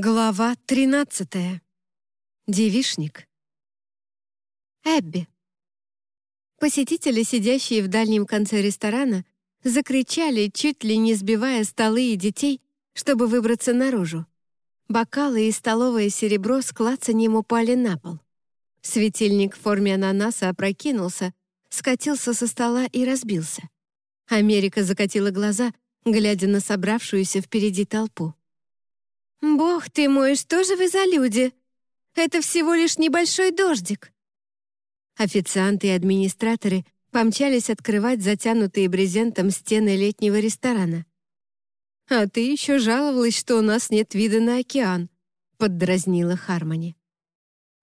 Глава 13. Девишник. Эбби. Посетители, сидящие в дальнем конце ресторана, закричали, чуть ли не сбивая столы и детей, чтобы выбраться наружу. Бокалы и столовое серебро с клацаньем упали на пол. Светильник в форме ананаса опрокинулся, скатился со стола и разбился. Америка закатила глаза, глядя на собравшуюся впереди толпу. «Бог ты мой, что же вы за люди? Это всего лишь небольшой дождик!» Официанты и администраторы помчались открывать затянутые брезентом стены летнего ресторана. «А ты еще жаловалась, что у нас нет вида на океан», — поддразнила Хармони.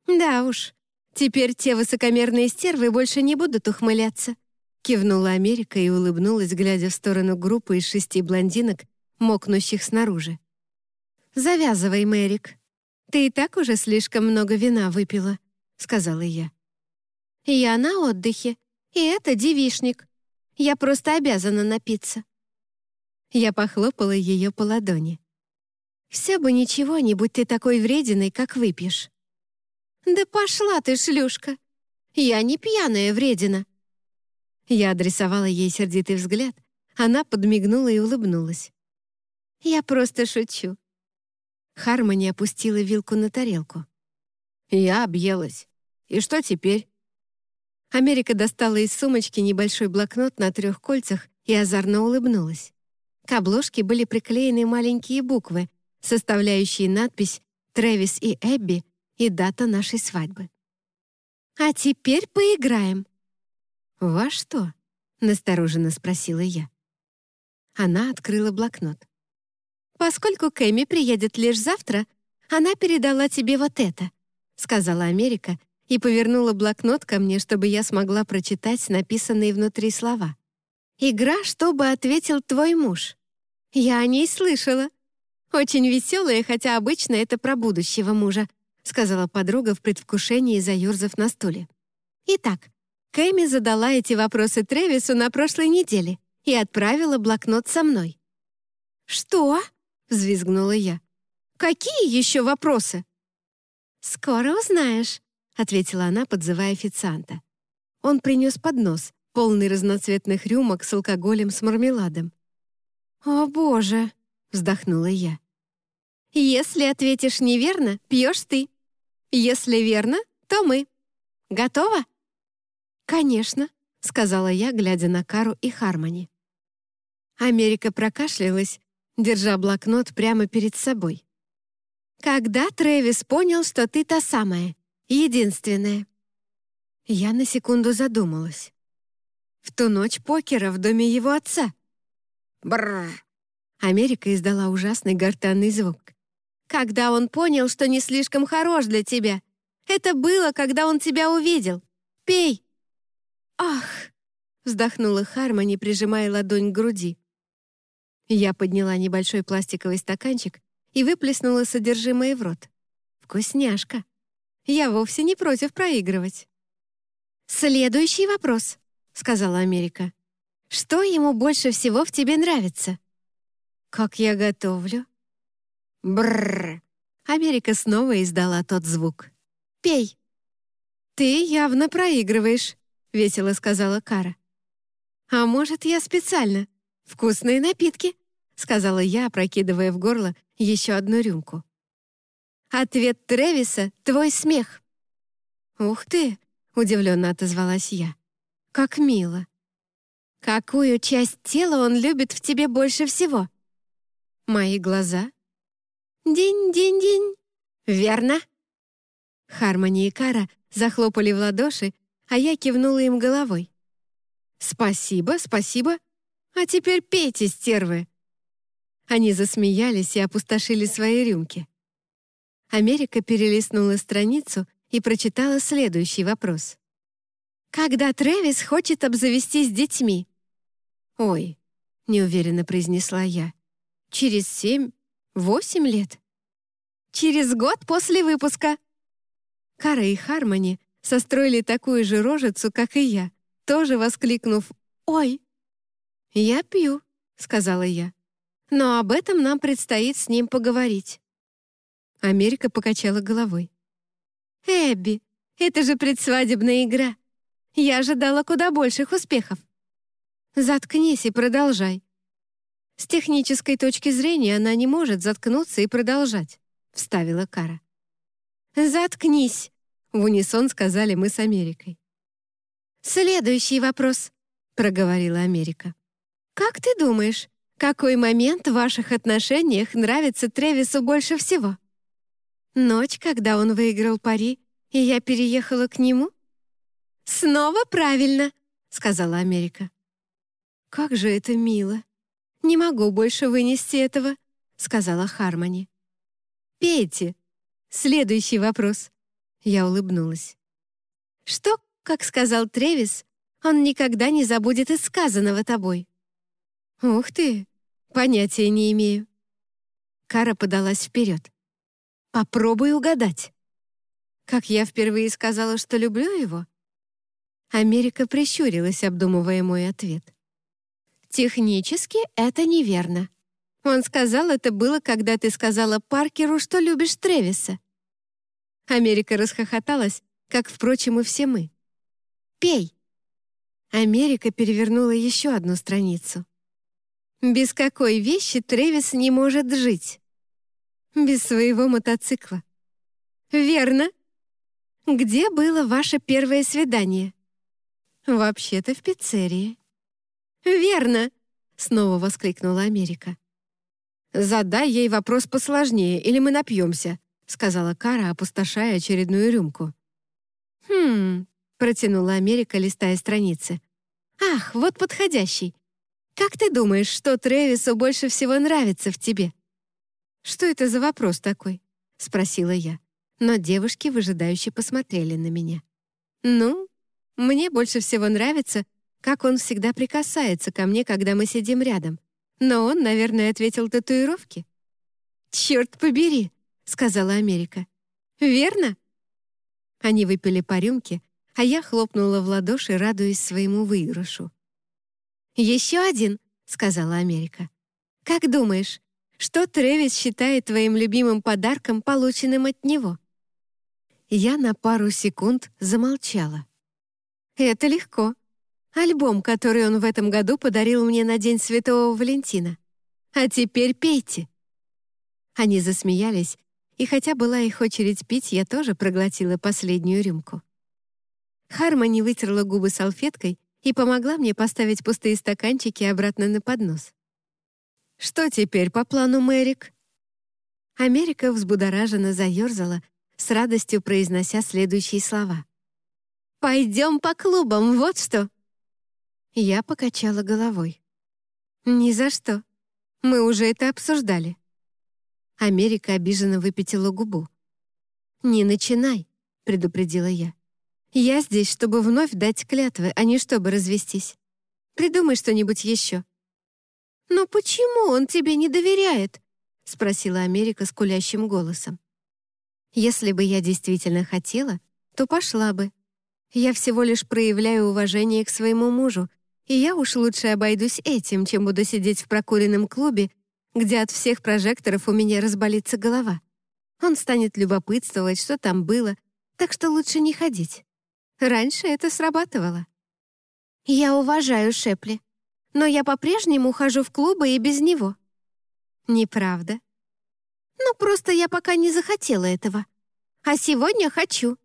«Да уж, теперь те высокомерные стервы больше не будут ухмыляться», — кивнула Америка и улыбнулась, глядя в сторону группы из шести блондинок, мокнущих снаружи. «Завязывай, Мэрик. Ты и так уже слишком много вина выпила», — сказала я. «Я на отдыхе, и это девишник. Я просто обязана напиться». Я похлопала ее по ладони. «Все бы ничего, не будь ты такой врединой, как выпьешь». «Да пошла ты, шлюшка! Я не пьяная вредина!» Я адресовала ей сердитый взгляд, она подмигнула и улыбнулась. «Я просто шучу. Хармони опустила вилку на тарелку. «Я объелась. И что теперь?» Америка достала из сумочки небольшой блокнот на трех кольцах и озорно улыбнулась. К обложке были приклеены маленькие буквы, составляющие надпись «Трэвис и Эбби» и дата нашей свадьбы. «А теперь поиграем». «Во что?» — настороженно спросила я. Она открыла блокнот. «Поскольку Кэми приедет лишь завтра, она передала тебе вот это», — сказала Америка и повернула блокнот ко мне, чтобы я смогла прочитать написанные внутри слова. «Игра, чтобы ответил твой муж». Я о ней слышала. Очень веселая, хотя обычно это про будущего мужа, сказала подруга в предвкушении, заерзав на стуле. Итак, Кэми задала эти вопросы Тревису на прошлой неделе и отправила блокнот со мной. «Что?» — взвизгнула я. «Какие еще вопросы?» «Скоро узнаешь», — ответила она, подзывая официанта. Он принес поднос, полный разноцветных рюмок с алкоголем с мармеладом. «О, боже!» — вздохнула я. «Если ответишь неверно, пьешь ты. Если верно, то мы. Готова?» «Конечно», — сказала я, глядя на Кару и Хармони. Америка прокашлялась держа блокнот прямо перед собой. «Когда Трэвис понял, что ты та самая, единственная?» Я на секунду задумалась. В ту ночь покера в доме его отца. Бррр. Америка издала ужасный гортанный звук. «Когда он понял, что не слишком хорош для тебя. Это было, когда он тебя увидел. Пей!» «Ах!» — вздохнула Хармони, прижимая ладонь к груди. Я подняла небольшой пластиковый стаканчик и выплеснула содержимое в рот. Вкусняшка. Я вовсе не против проигрывать. «Следующий вопрос», — сказала Америка. «Что ему больше всего в тебе нравится?» «Как я готовлю?» Бррр. Америка снова издала тот звук. «Пей». «Ты явно проигрываешь», — весело сказала Кара. «А может, я специально?» «Вкусные напитки», — сказала я, опрокидывая в горло еще одну рюмку. «Ответ Тревиса — твой смех». «Ух ты!» — удивленно отозвалась я. «Как мило!» «Какую часть тела он любит в тебе больше всего?» «Мои глаза». «Динь-динь-динь!» «Верно!» Хармони и Кара захлопали в ладоши, а я кивнула им головой. «Спасибо, спасибо!» А теперь пейте, стервы!» Они засмеялись и опустошили свои рюмки. Америка перелистнула страницу и прочитала следующий вопрос. «Когда Трэвис хочет обзавестись детьми?» «Ой», — неуверенно произнесла я, «через семь, восемь лет?» «Через год после выпуска!» Кара и Хармони состроили такую же рожицу, как и я, тоже воскликнув «Ой!» «Я пью», — сказала я. «Но об этом нам предстоит с ним поговорить». Америка покачала головой. «Эбби, это же предсвадебная игра. Я ожидала куда больших успехов. Заткнись и продолжай. С технической точки зрения она не может заткнуться и продолжать, вставила Кара. Заткнись, в унисон сказали мы с Америкой. Следующий вопрос, проговорила Америка. Как ты думаешь, какой момент в ваших отношениях нравится Тревису больше всего? Ночь, когда он выиграл пари, и я переехала к нему? Снова правильно, сказала Америка. Как же это мило. Не могу больше вынести этого, сказала Хармони. Пейте. Следующий вопрос. Я улыбнулась. Что, как сказал Тревис, он никогда не забудет из сказанного тобой? Ух ты, понятия не имею. Кара подалась вперед. Попробуй угадать. Как я впервые сказала, что люблю его? Америка прищурилась, обдумывая мой ответ. Технически это неверно. Он сказал, это было, когда ты сказала Паркеру, что любишь Тревиса. Америка расхохоталась, как, впрочем, и все мы. «Пей!» Америка перевернула еще одну страницу. «Без какой вещи Тревис не может жить?» «Без своего мотоцикла». «Верно. Где было ваше первое свидание?» «Вообще-то в пиццерии». «Верно!» — снова воскликнула Америка. «Задай ей вопрос посложнее, или мы напьемся», — сказала Кара, опустошая очередную рюмку. «Хм...» — протянула Америка, листая страницы. «Ах, вот подходящий. Как ты думаешь, что Трэвису больше всего нравится в тебе?» «Что это за вопрос такой?» — спросила я. Но девушки выжидающе посмотрели на меня. «Ну, мне больше всего нравится, как он всегда прикасается ко мне, когда мы сидим рядом. Но он, наверное, ответил татуировки. «Черт побери!» — сказала Америка. «Верно?» Они выпили по рюмке, а я хлопнула в ладоши, радуясь своему выигрышу. «Еще один!» — сказала Америка. «Как думаешь, что Трэвис считает твоим любимым подарком, полученным от него?» Я на пару секунд замолчала. «Это легко. Альбом, который он в этом году подарил мне на День Святого Валентина. А теперь пейте». Они засмеялись, и хотя была их очередь пить, я тоже проглотила последнюю рюмку. Хармони вытерла губы салфеткой и помогла мне поставить пустые стаканчики обратно на поднос. «Что теперь по плану, Мэрик?» Америка взбудораженно заерзала, с радостью произнося следующие слова. «Пойдем по клубам, вот что!» Я покачала головой. «Ни за что. Мы уже это обсуждали». Америка обиженно выпятила губу. «Не начинай», — предупредила я. «Я здесь, чтобы вновь дать клятвы, а не чтобы развестись. Придумай что-нибудь еще». «Но почему он тебе не доверяет?» — спросила Америка скулящим голосом. «Если бы я действительно хотела, то пошла бы. Я всего лишь проявляю уважение к своему мужу и я уж лучше обойдусь этим, чем буду сидеть в прокуренном клубе, где от всех прожекторов у меня разболится голова. Он станет любопытствовать, что там было, так что лучше не ходить. Раньше это срабатывало. Я уважаю Шепли, но я по-прежнему хожу в клубы и без него. Неправда. Ну, просто я пока не захотела этого. А сегодня хочу.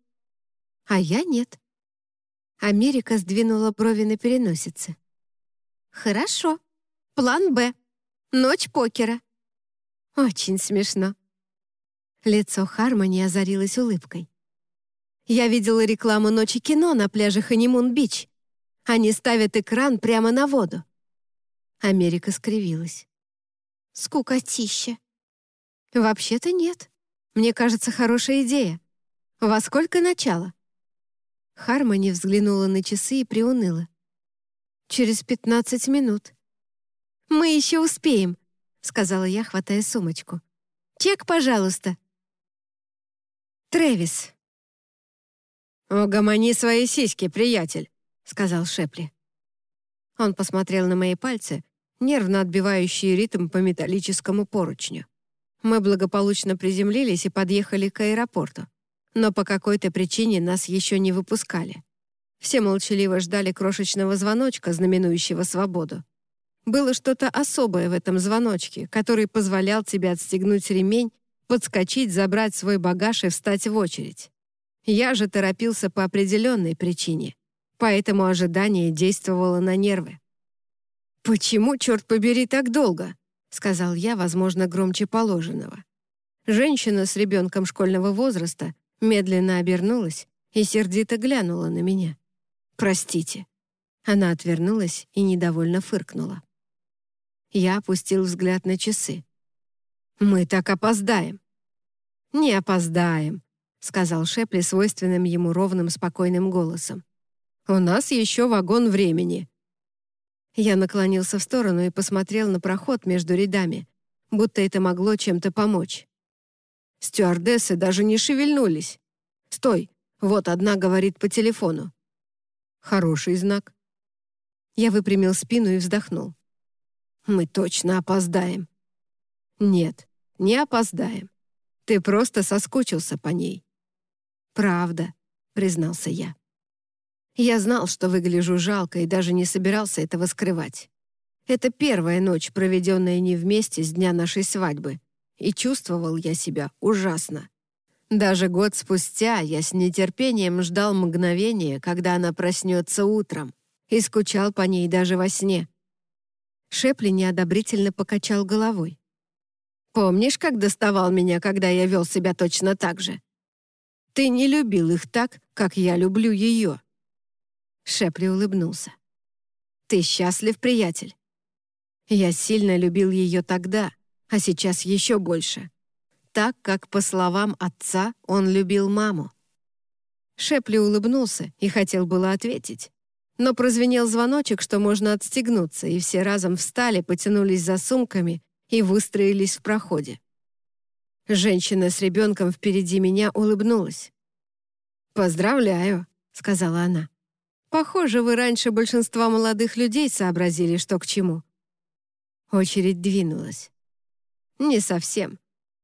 А я нет. Америка сдвинула брови на переносице. «Хорошо. План «Б». Ночь покера». «Очень смешно». Лицо Хармони озарилось улыбкой. «Я видела рекламу «Ночи кино» на пляже Ханимун-Бич. Они ставят экран прямо на воду». Америка скривилась. «Скукотища». «Вообще-то нет. Мне кажется, хорошая идея. Во сколько начало?» Хармони взглянула на часы и приуныла. «Через пятнадцать минут». «Мы еще успеем», — сказала я, хватая сумочку. «Чек, пожалуйста». Трэвис. «Угомони свои сиськи, приятель», — сказал Шепли. Он посмотрел на мои пальцы, нервно отбивающие ритм по металлическому поручню. Мы благополучно приземлились и подъехали к аэропорту, но по какой-то причине нас еще не выпускали. Все молчаливо ждали крошечного звоночка, знаменующего свободу. Было что-то особое в этом звоночке, который позволял тебе отстегнуть ремень, подскочить, забрать свой багаж и встать в очередь. Я же торопился по определенной причине, поэтому ожидание действовало на нервы. «Почему, черт побери, так долго?» — сказал я, возможно, громче положенного. Женщина с ребенком школьного возраста медленно обернулась и сердито глянула на меня. «Простите». Она отвернулась и недовольно фыркнула. Я опустил взгляд на часы. «Мы так опоздаем». «Не опоздаем», — сказал Шепли свойственным ему ровным спокойным голосом. «У нас еще вагон времени». Я наклонился в сторону и посмотрел на проход между рядами, будто это могло чем-то помочь. Стюардессы даже не шевельнулись. «Стой!» — вот одна говорит по телефону. Хороший знак. Я выпрямил спину и вздохнул. Мы точно опоздаем. Нет, не опоздаем. Ты просто соскучился по ней. Правда, признался я. Я знал, что выгляжу жалко и даже не собирался этого скрывать. Это первая ночь, проведенная не вместе с дня нашей свадьбы, и чувствовал я себя ужасно. Даже год спустя я с нетерпением ждал мгновения, когда она проснется утром, и скучал по ней даже во сне. Шепли неодобрительно покачал головой. «Помнишь, как доставал меня, когда я вел себя точно так же? Ты не любил их так, как я люблю ее». Шепли улыбнулся. «Ты счастлив, приятель?» «Я сильно любил ее тогда, а сейчас еще больше так, как, по словам отца, он любил маму. Шепли улыбнулся и хотел было ответить. Но прозвенел звоночек, что можно отстегнуться, и все разом встали, потянулись за сумками и выстроились в проходе. Женщина с ребенком впереди меня улыбнулась. «Поздравляю», — сказала она. «Похоже, вы раньше большинства молодых людей сообразили, что к чему». Очередь двинулась. «Не совсем.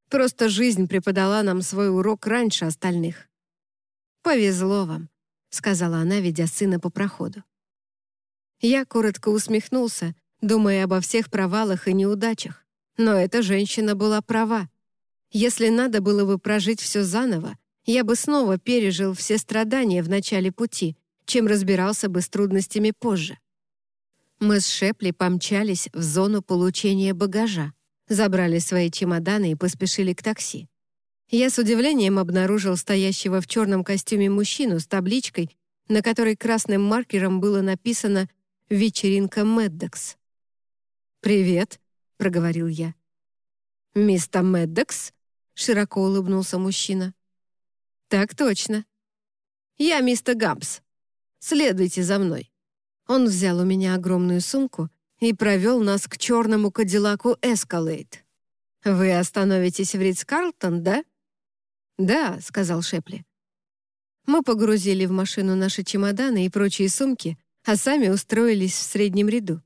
Просто жизнь преподала нам свой урок раньше остальных. «Повезло вам», — сказала она, ведя сына по проходу. Я коротко усмехнулся, думая обо всех провалах и неудачах. Но эта женщина была права. Если надо было бы прожить все заново, я бы снова пережил все страдания в начале пути, чем разбирался бы с трудностями позже. Мы с Шепли помчались в зону получения багажа забрали свои чемоданы и поспешили к такси. Я с удивлением обнаружил стоящего в черном костюме мужчину с табличкой, на которой красным маркером было написано «Вечеринка Меддекс». «Привет», — проговорил я. «Мистер Меддекс?» — широко улыбнулся мужчина. «Так точно. Я мистер Гампс. Следуйте за мной». Он взял у меня огромную сумку и провел нас к черному кадиллаку «Эскалейт». «Вы остановитесь в Ридс-Карлтон, да?» «Да», — сказал Шепли. Мы погрузили в машину наши чемоданы и прочие сумки, а сами устроились в среднем ряду.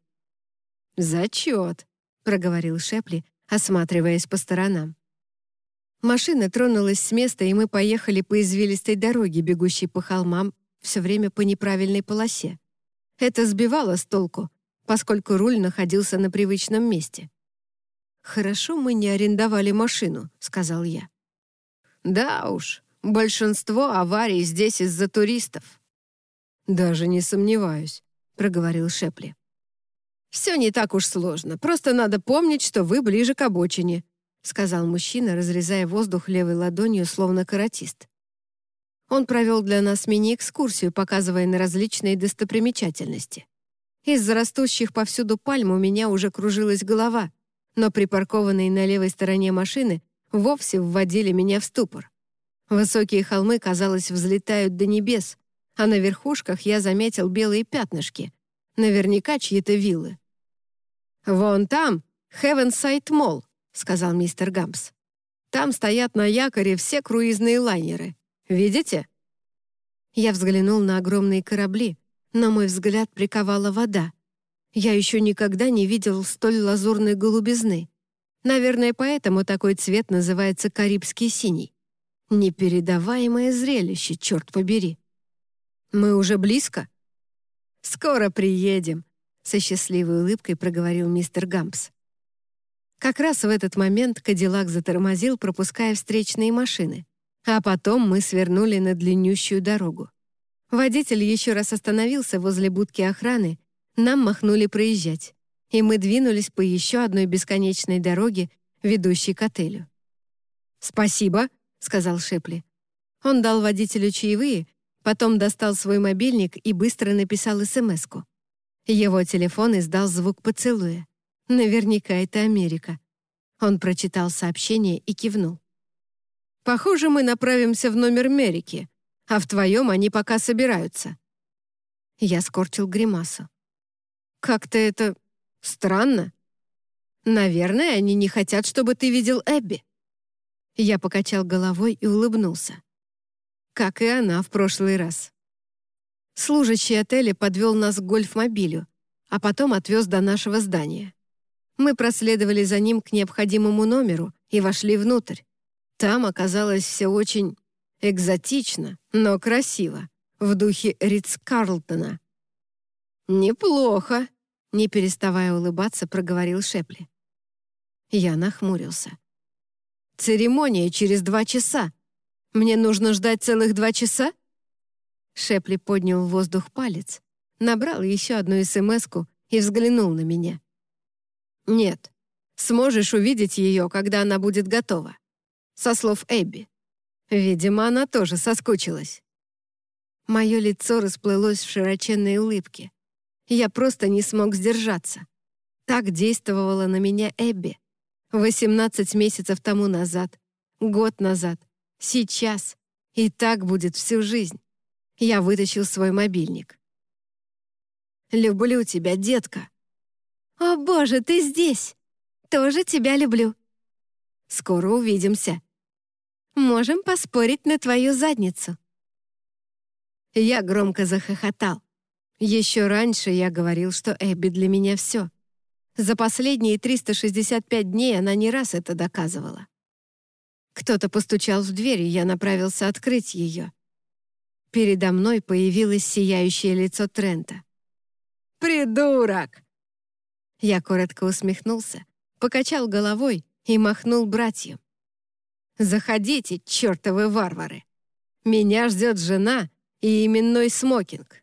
«Зачет», — проговорил Шепли, осматриваясь по сторонам. Машина тронулась с места, и мы поехали по извилистой дороге, бегущей по холмам, все время по неправильной полосе. Это сбивало с толку, поскольку руль находился на привычном месте. «Хорошо мы не арендовали машину», — сказал я. «Да уж, большинство аварий здесь из-за туристов». «Даже не сомневаюсь», — проговорил Шепли. «Все не так уж сложно, просто надо помнить, что вы ближе к обочине», — сказал мужчина, разрезая воздух левой ладонью, словно каратист. Он провел для нас мини-экскурсию, показывая на различные достопримечательности. Из-за растущих повсюду пальм у меня уже кружилась голова, но припаркованные на левой стороне машины вовсе вводили меня в ступор. Высокие холмы, казалось, взлетают до небес, а на верхушках я заметил белые пятнышки. Наверняка чьи-то виллы. «Вон там Heavenside Mall», — сказал мистер Гампс. «Там стоят на якоре все круизные лайнеры. Видите?» Я взглянул на огромные корабли, на мой взгляд приковала вода. Я еще никогда не видел столь лазурной голубизны. Наверное, поэтому такой цвет называется карибский синий. Непередаваемое зрелище, черт побери. Мы уже близко? Скоро приедем, со счастливой улыбкой проговорил мистер Гампс. Как раз в этот момент Кадиллак затормозил, пропуская встречные машины. А потом мы свернули на длиннющую дорогу. Водитель еще раз остановился возле будки охраны, нам махнули проезжать, и мы двинулись по еще одной бесконечной дороге, ведущей к отелю. «Спасибо», — сказал Шепли. Он дал водителю чаевые, потом достал свой мобильник и быстро написал СМС-ку. Его телефон издал звук поцелуя. Наверняка это Америка. Он прочитал сообщение и кивнул. «Похоже, мы направимся в номер Мерики, а в твоем они пока собираются». Я скорчил гримасу. «Как-то это странно. Наверное, они не хотят, чтобы ты видел Эбби». Я покачал головой и улыбнулся. Как и она в прошлый раз. Служащий отеля подвел нас к гольф-мобилю, а потом отвез до нашего здания. Мы проследовали за ним к необходимому номеру и вошли внутрь. Там оказалось все очень экзотично, но красиво, в духе Ритц-Карлтона. «Неплохо», — не переставая улыбаться, проговорил Шепли. Я нахмурился. «Церемония через два часа. Мне нужно ждать целых два часа?» Шепли поднял в воздух палец, набрал еще одну смс и взглянул на меня. «Нет, сможешь увидеть ее, когда она будет готова со слов Эбби. Видимо, она тоже соскучилась. Мое лицо расплылось в широченной улыбке. Я просто не смог сдержаться. Так действовала на меня Эбби. 18 месяцев тому назад, год назад, сейчас. И так будет всю жизнь. Я вытащил свой мобильник. «Люблю тебя, детка». «О, боже, ты здесь! Тоже тебя люблю». Скоро увидимся. Можем поспорить на твою задницу». Я громко захохотал. Еще раньше я говорил, что Эбби для меня все. За последние 365 дней она не раз это доказывала. Кто-то постучал в дверь, и я направился открыть ее. Передо мной появилось сияющее лицо Трента. «Придурок!» Я коротко усмехнулся, покачал головой и махнул братьям. «Заходите, чертовы варвары! Меня ждет жена и именной смокинг!»